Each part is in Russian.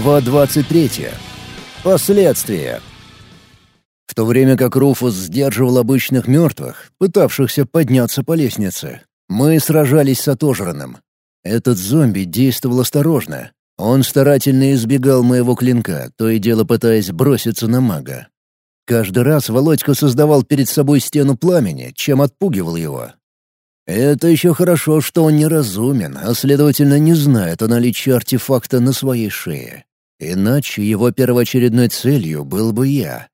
Глава 23. Последствия. В то время как Руфус сдерживал обычных мертвых, пытавшихся подняться по лестнице, мы сражались с отожранным. Этот зомби действовал осторожно. Он старательно избегал моего клинка, то и дело пытаясь броситься на мага. Каждый раз Володька создавал перед собой стену пламени, чем отпугивал его. Это еще хорошо, что он неразумен, а следовательно не знает о наличии артефакта на своей шее. Иначе его первоочередной целью был бы я.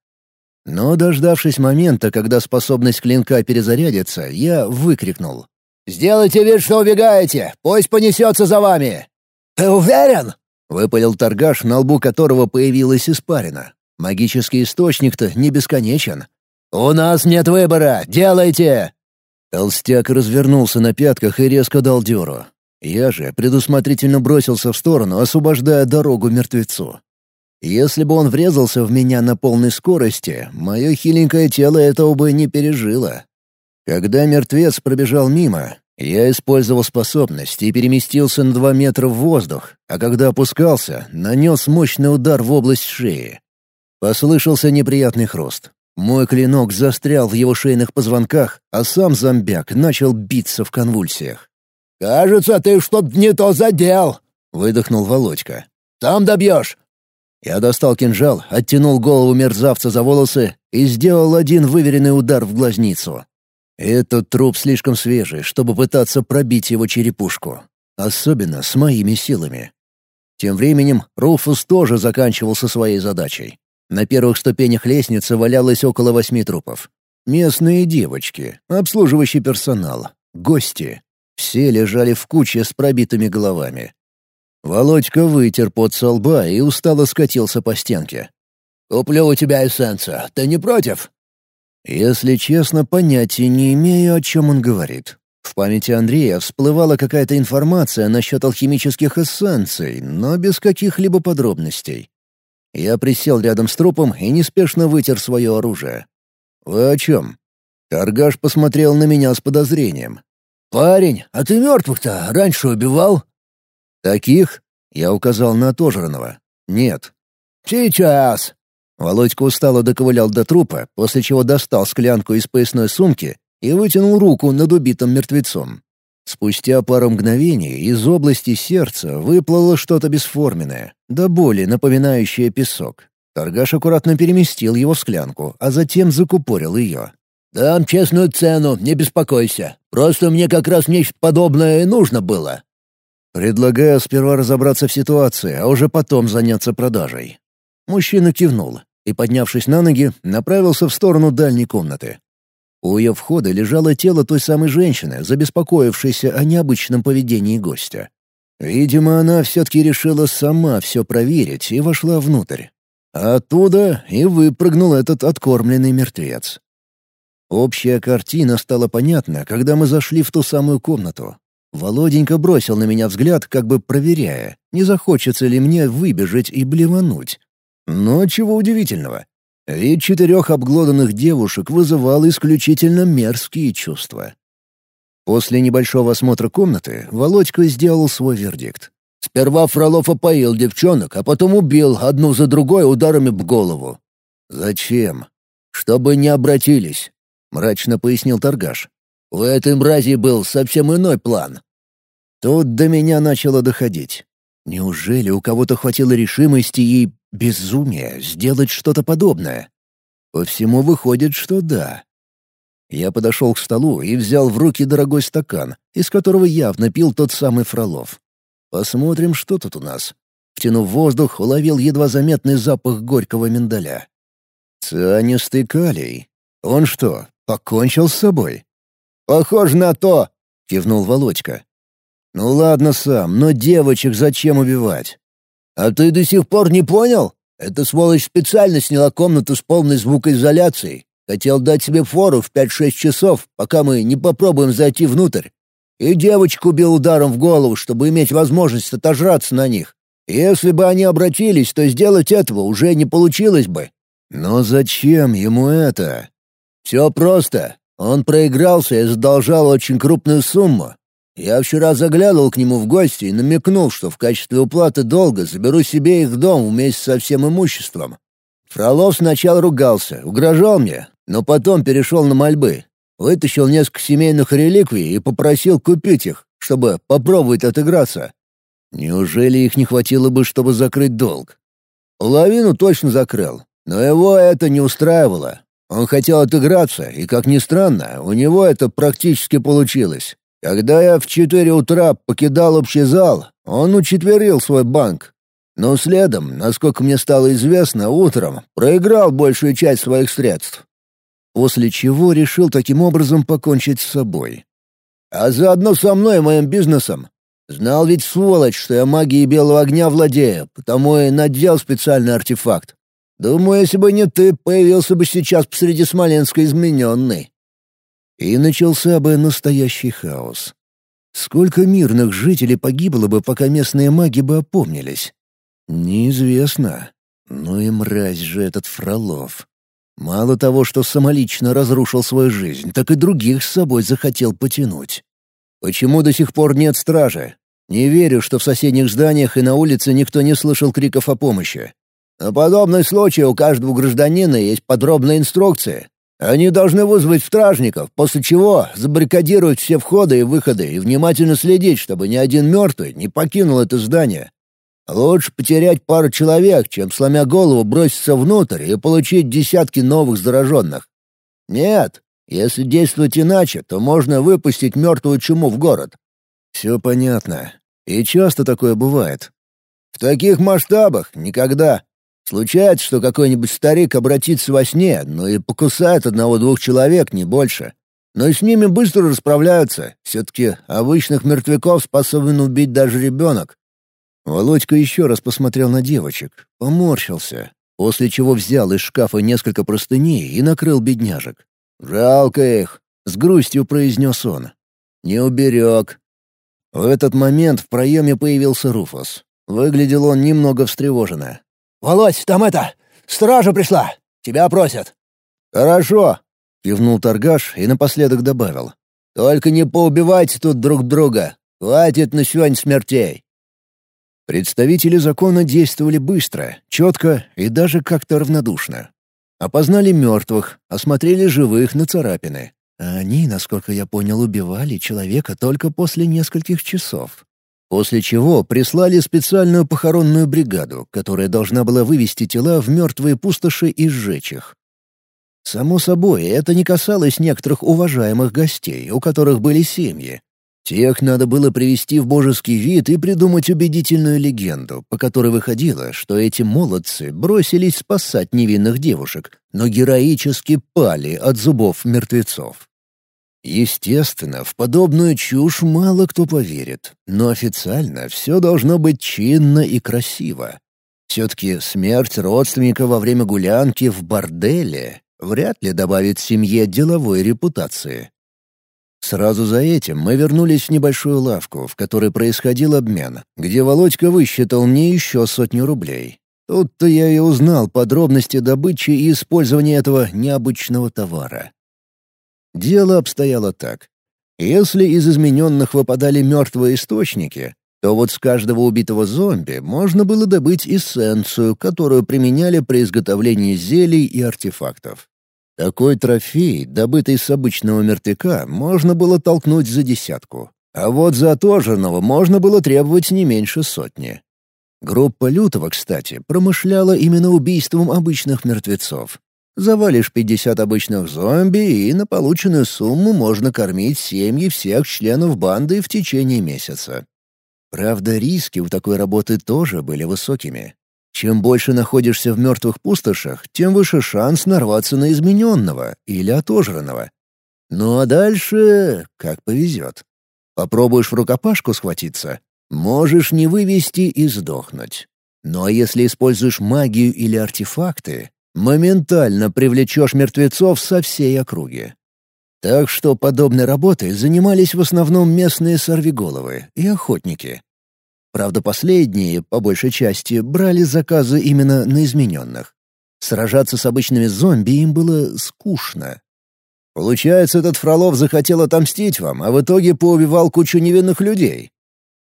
Но, дождавшись момента, когда способность клинка перезарядится, я выкрикнул. «Сделайте вид, что убегаете! Пусть понесется за вами!» «Ты уверен?» — выпалил торгаш, на лбу которого появилась испарина. Магический источник-то не бесконечен. «У нас нет выбора! Делайте!» Толстяк развернулся на пятках и резко дал дёру. Я же предусмотрительно бросился в сторону, освобождая дорогу мертвецу. Если бы он врезался в меня на полной скорости, мое хиленькое тело этого бы не пережило. Когда мертвец пробежал мимо, я использовал способность и переместился на два метра в воздух, а когда опускался, нанес мощный удар в область шеи. Послышался неприятный хруст. Мой клинок застрял в его шейных позвонках, а сам зомбяк начал биться в конвульсиях. «Кажется, ты что-то не то задел!» — выдохнул Володька. «Там добьешь!» Я достал кинжал, оттянул голову мерзавца за волосы и сделал один выверенный удар в глазницу. Этот труп слишком свежий, чтобы пытаться пробить его черепушку. Особенно с моими силами. Тем временем Руфус тоже заканчивал со своей задачей. На первых ступенях лестницы валялось около восьми трупов. Местные девочки, обслуживающий персонал, гости. Все лежали в куче с пробитыми головами. Володька вытер пот со лба и устало скатился по стенке. «Куплю у тебя эссенцию. Ты не против?» Если честно, понятия не имею, о чем он говорит. В памяти Андрея всплывала какая-то информация насчет алхимических эссенций, но без каких-либо подробностей. Я присел рядом с трупом и неспешно вытер свое оружие. «Вы о чем?» Торгаш посмотрел на меня с подозрением. «Парень, а ты мертвых-то раньше убивал?» «Таких?» — я указал на отожранного. «Нет». «Сейчас!» Володька устало доковылял до трупа, после чего достал склянку из поясной сумки и вытянул руку над убитым мертвецом. Спустя пару мгновений из области сердца выплыло что-то бесформенное, до боли напоминающее песок. Торгаш аккуратно переместил его в склянку, а затем закупорил ее. «Дам честную цену, не беспокойся. Просто мне как раз нечто подобное нужно было». «Предлагаю сперва разобраться в ситуации, а уже потом заняться продажей». Мужчина кивнул и, поднявшись на ноги, направился в сторону дальней комнаты. У ее входа лежало тело той самой женщины, забеспокоившейся о необычном поведении гостя. Видимо, она все-таки решила сама все проверить и вошла внутрь. А оттуда и выпрыгнул этот откормленный мертвец. Общая картина стала понятна, когда мы зашли в ту самую комнату. Володенька бросил на меня взгляд, как бы проверяя, не захочется ли мне выбежать и блевануть. Но чего удивительного. Вид четырех обглоданных девушек вызывал исключительно мерзкие чувства. После небольшого осмотра комнаты Володька сделал свой вердикт. Сперва Фролов опоил девчонок, а потом убил одну за другой ударами в голову. «Зачем?» «Чтобы не обратились», — мрачно пояснил торгаш. «У этой мрази был совсем иной план». Тут до меня начало доходить. Неужели у кого-то хватило решимости и безумия сделать что-то подобное? По всему выходит, что да. Я подошел к столу и взял в руки дорогой стакан, из которого явно пил тот самый Фролов. Посмотрим, что тут у нас. Втянув воздух, уловил едва заметный запах горького миндаля. Цианистый калий. Он что, покончил с собой? «Похоже на то!» — кивнул Володька. «Ну ладно сам, но девочек зачем убивать?» «А ты до сих пор не понял? Эта сволочь специально сняла комнату с полной звукоизоляцией. Хотел дать себе фору в пять-шесть часов, пока мы не попробуем зайти внутрь. И девочку убил ударом в голову, чтобы иметь возможность отожраться на них. Если бы они обратились, то сделать этого уже не получилось бы. Но зачем ему это? Все просто. Он проигрался и задолжал очень крупную сумму. Я вчера заглянул к нему в гости и намекнул, что в качестве уплаты долга заберу себе их дом вместе со всем имуществом. Фролов сначала ругался, угрожал мне, но потом перешел на мольбы. Вытащил несколько семейных реликвий и попросил купить их, чтобы попробовать отыграться. Неужели их не хватило бы, чтобы закрыть долг? Половину точно закрыл, но его это не устраивало. Он хотел отыграться, и, как ни странно, у него это практически получилось. Когда я в четыре утра покидал общий зал, он учетверил свой банк. Но следом, насколько мне стало известно, утром проиграл большую часть своих средств. После чего решил таким образом покончить с собой. А заодно со мной и моим бизнесом. Знал ведь сволочь, что я магией белого огня владею, потому и надел специальный артефакт. Думаю, если бы не ты, появился бы сейчас посреди Смоленска измененный. И начался бы настоящий хаос. Сколько мирных жителей погибло бы, пока местные маги бы опомнились? Неизвестно. Ну и мразь же этот Фролов. Мало того, что самолично разрушил свою жизнь, так и других с собой захотел потянуть. Почему до сих пор нет стражи? Не верю, что в соседних зданиях и на улице никто не слышал криков о помощи. На подобный случай у каждого гражданина есть подробная инструкция. Они должны вызвать стражников, после чего забаррикадировать все входы и выходы и внимательно следить, чтобы ни один мертвый не покинул это здание. Лучше потерять пару человек, чем, сломя голову, броситься внутрь и получить десятки новых зараженных. Нет, если действовать иначе, то можно выпустить мертвую чуму в город. Все понятно. И часто такое бывает. В таких масштабах никогда. Случается, что какой-нибудь старик обратится во сне, но и покусает одного-двух человек, не больше. Но и с ними быстро расправляются. Все-таки обычных мертвяков способен убить даже ребенок. Володька еще раз посмотрел на девочек, поморщился, после чего взял из шкафа несколько простыней и накрыл бедняжек. «Жалко их», — с грустью произнес он. «Не уберег». В этот момент в проеме появился Руфус. Выглядел он немного встревоженно. «Володь, там это... Стража пришла! Тебя просят!» «Хорошо!» — кивнул торгаш и напоследок добавил. «Только не поубивайте тут друг друга. Хватит на сегодня смертей!» Представители закона действовали быстро, четко и даже как-то равнодушно. Опознали мертвых, осмотрели живых на царапины. А они, насколько я понял, убивали человека только после нескольких часов. После чего прислали специальную похоронную бригаду, которая должна была вывести тела в мертвые пустоши и сжечь их. Само собой, это не касалось некоторых уважаемых гостей, у которых были семьи. Тех надо было привести в божеский вид и придумать убедительную легенду, по которой выходило, что эти молодцы бросились спасать невинных девушек, но героически пали от зубов мертвецов. Естественно, в подобную чушь мало кто поверит, но официально все должно быть чинно и красиво. Все-таки смерть родственника во время гулянки в борделе вряд ли добавит семье деловой репутации. Сразу за этим мы вернулись в небольшую лавку, в которой происходил обмен, где Володька высчитал мне еще сотню рублей. Тут-то я и узнал подробности добычи и использования этого необычного товара. Дело обстояло так. Если из измененных выпадали мертвые источники, то вот с каждого убитого зомби можно было добыть эссенцию, которую применяли при изготовлении зелий и артефактов. Такой трофей, добытый с обычного мертвяка, можно было толкнуть за десятку. А вот за отожранного можно было требовать не меньше сотни. Группа Лютого, кстати, промышляла именно убийством обычных мертвецов. Завалишь 50 обычных зомби, и на полученную сумму можно кормить семьи всех членов банды в течение месяца. Правда, риски у такой работы тоже были высокими. Чем больше находишься в мертвых пустошах, тем выше шанс нарваться на измененного или отожранного. Ну а дальше как повезет. Попробуешь в рукопашку схватиться, можешь не вывести и сдохнуть. Но если используешь магию или артефакты, моментально привлечешь мертвецов со всей округи. Так что подобной работой занимались в основном местные сорвиголовы и охотники. Правда, последние, по большей части, брали заказы именно на измененных. Сражаться с обычными зомби им было скучно. Получается, этот Фролов захотел отомстить вам, а в итоге поубивал кучу невинных людей.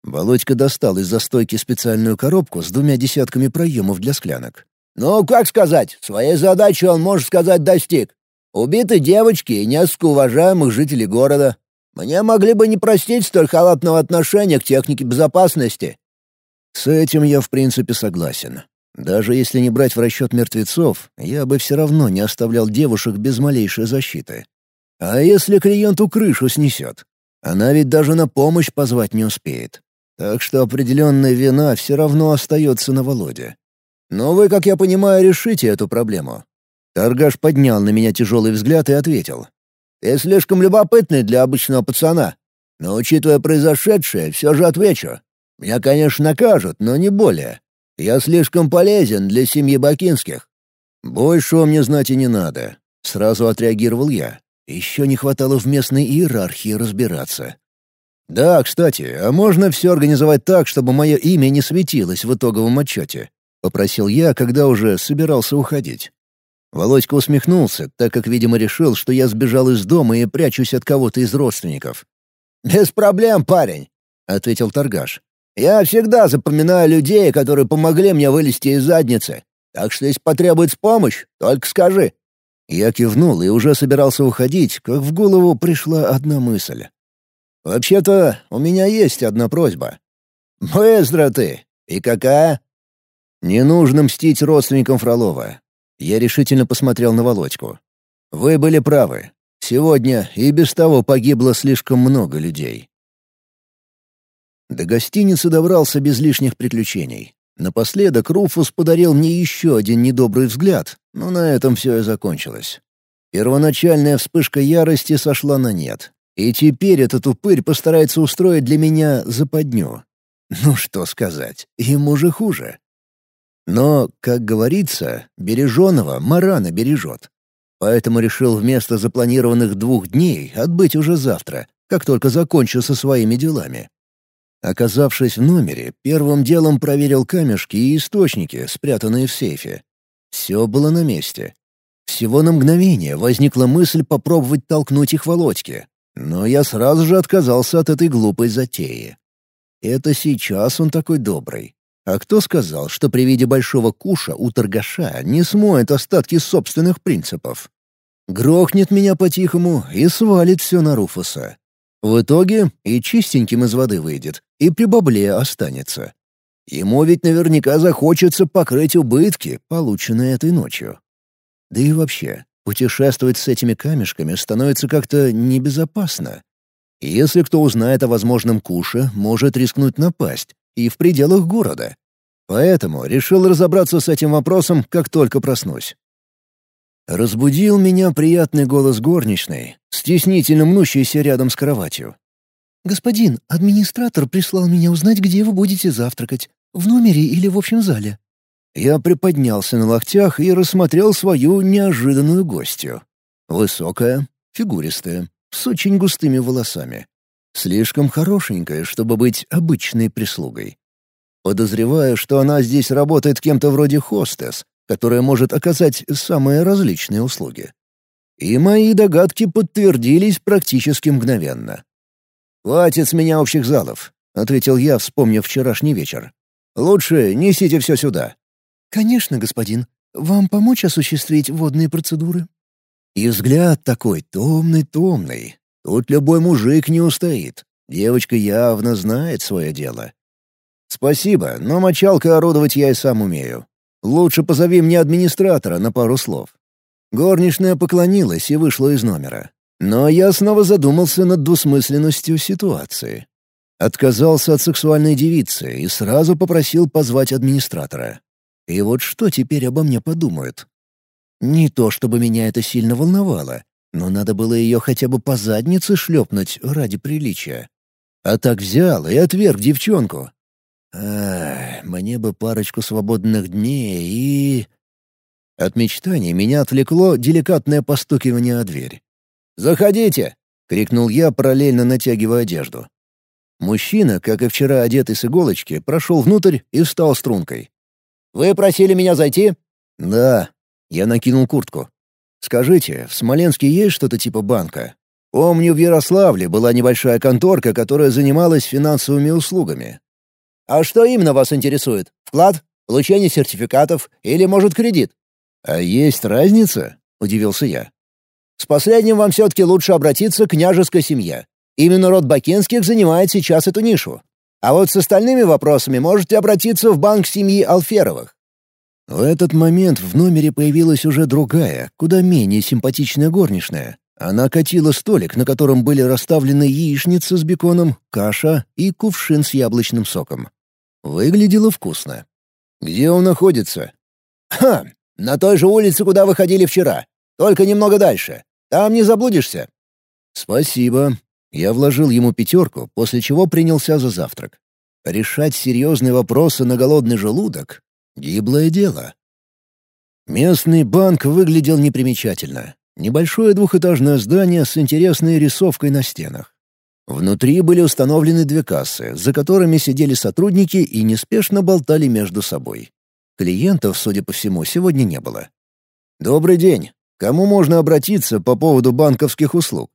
Володька достал из застойки специальную коробку с двумя десятками проемов для склянок. «Ну, как сказать, своей задачи он, может сказать, достиг. Убиты девочки и несколько уважаемых жителей города. Мне могли бы не простить столь халатного отношения к технике безопасности». С этим я в принципе согласен. Даже если не брать в расчет мертвецов, я бы все равно не оставлял девушек без малейшей защиты. А если клиенту крышу снесет? Она ведь даже на помощь позвать не успеет. Так что определенная вина все равно остается на Володе. Но вы, как я понимаю, решите эту проблему. Торгаш поднял на меня тяжелый взгляд и ответил. «Ты слишком любопытный для обычного пацана. Но, учитывая произошедшее, все же отвечу. Меня, конечно, накажут, но не более. Я слишком полезен для семьи Бакинских». «Большего мне знать и не надо», — сразу отреагировал я. Еще не хватало в местной иерархии разбираться. «Да, кстати, а можно все организовать так, чтобы мое имя не светилось в итоговом отчете?» — попросил я, когда уже собирался уходить. Володька усмехнулся, так как, видимо, решил, что я сбежал из дома и прячусь от кого-то из родственников. «Без проблем, парень», — ответил торгаш. Я всегда запоминаю людей, которые помогли мне вылезти из задницы. Так что если потребуется помощь, только скажи». Я кивнул и уже собирался уходить, как в голову пришла одна мысль. «Вообще-то у меня есть одна просьба». «Быстро ты! И какая?» «Не нужно мстить родственникам Фролова». Я решительно посмотрел на Володьку. «Вы были правы. Сегодня и без того погибло слишком много людей. До гостиницы добрался без лишних приключений. Напоследок Руфус подарил мне еще один недобрый взгляд, но на этом все и закончилось. Первоначальная вспышка ярости сошла на нет, и теперь этот упырь постарается устроить для меня западню. Ну что сказать, ему же хуже. Но, как говорится, береженого Марана бережет. Поэтому решил вместо запланированных двух дней отбыть уже завтра, как только закончу со своими делами. Оказавшись в номере, первым делом проверил камешки и источники, спрятанные в сейфе. Все было на месте. Всего на мгновение возникла мысль попробовать толкнуть их Володьке, но я сразу же отказался от этой глупой затеи. Это сейчас он такой добрый. А кто сказал, что при виде большого куша у торгаша не смоет остатки собственных принципов? Грохнет меня по-тихому и свалит все на Руфуса. В итоге и чистеньким из воды выйдет, и при бабле останется. Ему ведь наверняка захочется покрыть убытки, полученные этой ночью. Да и вообще, путешествовать с этими камешками становится как-то небезопасно. Если кто узнает о возможном куше, может рискнуть напасть, и в пределах города. Поэтому решил разобраться с этим вопросом, как только проснусь. Разбудил меня приятный голос горничной, стеснительно мнущейся рядом с кроватью. «Господин, администратор прислал меня узнать, где вы будете завтракать. В номере или в общем зале?» Я приподнялся на локтях и рассмотрел свою неожиданную гостью. Высокая, фигуристая, с очень густыми волосами. Слишком хорошенькая, чтобы быть обычной прислугой. Подозреваю, что она здесь работает кем-то вроде хостес, которая может оказать самые различные услуги. И мои догадки подтвердились практически мгновенно. «Хватит с меня общих залов», — ответил я, вспомнив вчерашний вечер. «Лучше несите все сюда». «Конечно, господин. Вам помочь осуществить водные процедуры?» И взгляд такой томный-томный. Тут любой мужик не устоит. Девочка явно знает свое дело. «Спасибо, но мочалкой орудовать я и сам умею. Лучше позови мне администратора на пару слов». Горничная поклонилась и вышла из номера. Но я снова задумался над двусмысленностью ситуации. Отказался от сексуальной девицы и сразу попросил позвать администратора. И вот что теперь обо мне подумают? Не то чтобы меня это сильно волновало, но надо было ее хотя бы по заднице шлепнуть ради приличия. А так взял и отверг девчонку, Ах, мне бы парочку свободных дней и... От мечтаний меня отвлекло деликатное постукивание о дверь. «Заходите!» — крикнул я, параллельно натягивая одежду. Мужчина, как и вчера одетый с иголочки, прошел внутрь и встал стрункой. «Вы просили меня зайти?» «Да». Я накинул куртку. Скажите, в Смоленске есть что-то типа банка? Помню, в Ярославле была небольшая конторка, которая занималась финансовыми услугами. А что именно вас интересует? Вклад? Получение сертификатов? Или, может, кредит? А есть разница? Удивился я. С последним вам все-таки лучше обратиться к княжеской семье. Именно род Бакинских занимает сейчас эту нишу. А вот с остальными вопросами можете обратиться в банк семьи Алферовых. В этот момент в номере появилась уже другая, куда менее симпатичная горничная. Она катила столик, на котором были расставлены яичница с беконом, каша и кувшин с яблочным соком. Выглядело вкусно. «Где он находится?» «Ха! На той же улице, куда вы ходили вчера. Только немного дальше. Там не заблудишься». «Спасибо». Я вложил ему пятерку, после чего принялся за завтрак. Решать серьезные вопросы на голодный желудок — гиблое дело. Местный банк выглядел непримечательно. Небольшое двухэтажное здание с интересной рисовкой на стенах. Внутри были установлены две кассы, за которыми сидели сотрудники и неспешно болтали между собой. Клиентов, судя по всему, сегодня не было. «Добрый день. Кому можно обратиться по поводу банковских услуг?»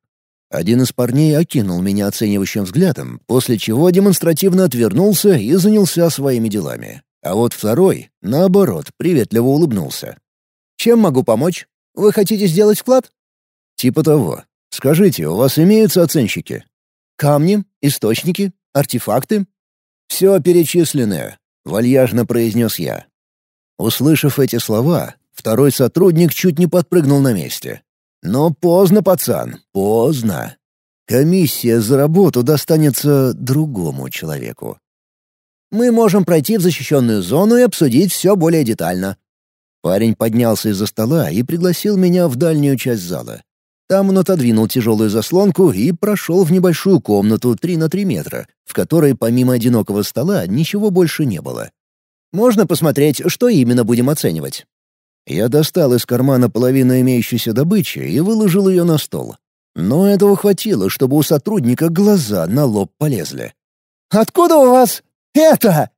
Один из парней окинул меня оценивающим взглядом, после чего демонстративно отвернулся и занялся своими делами. А вот второй, наоборот, приветливо улыбнулся. «Чем могу помочь? Вы хотите сделать вклад?» «Типа того. Скажите, у вас имеются оценщики?» «Камни, источники, артефакты?» «Все перечисленное», — вальяжно произнес я. Услышав эти слова, второй сотрудник чуть не подпрыгнул на месте. Но поздно, пацан, поздно. Комиссия за работу достанется другому человеку. Мы можем пройти в защищенную зону и обсудить все более детально. Парень поднялся из-за стола и пригласил меня в дальнюю часть зала. Там он отодвинул тяжелую заслонку и прошел в небольшую комнату 3 на 3 метра, в которой помимо одинокого стола ничего больше не было. Можно посмотреть, что именно будем оценивать?» Я достал из кармана половину имеющейся добычи и выложил ее на стол. Но этого хватило, чтобы у сотрудника глаза на лоб полезли. «Откуда у вас это?»